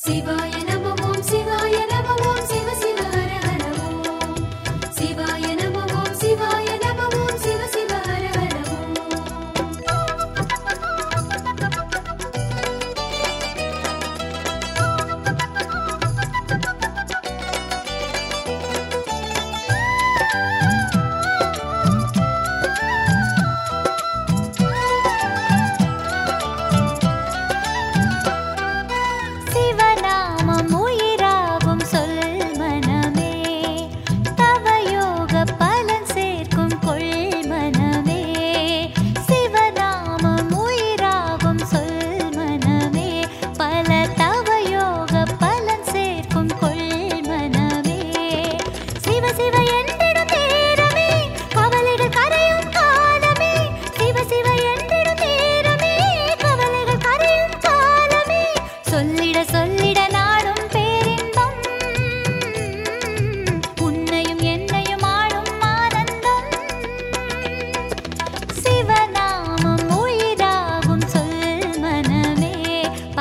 Sivaya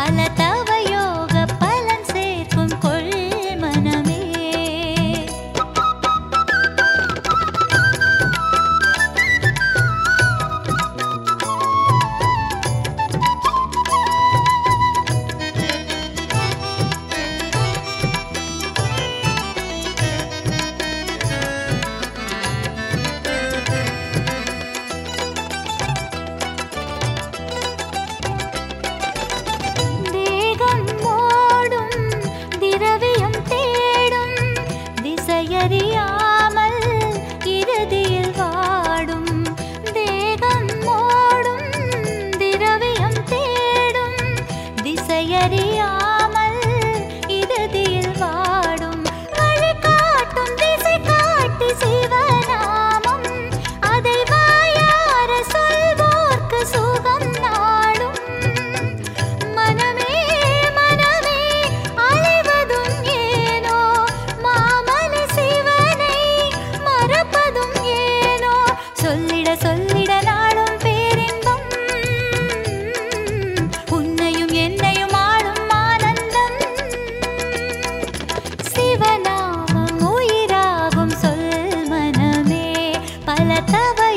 and let ಮಾತವ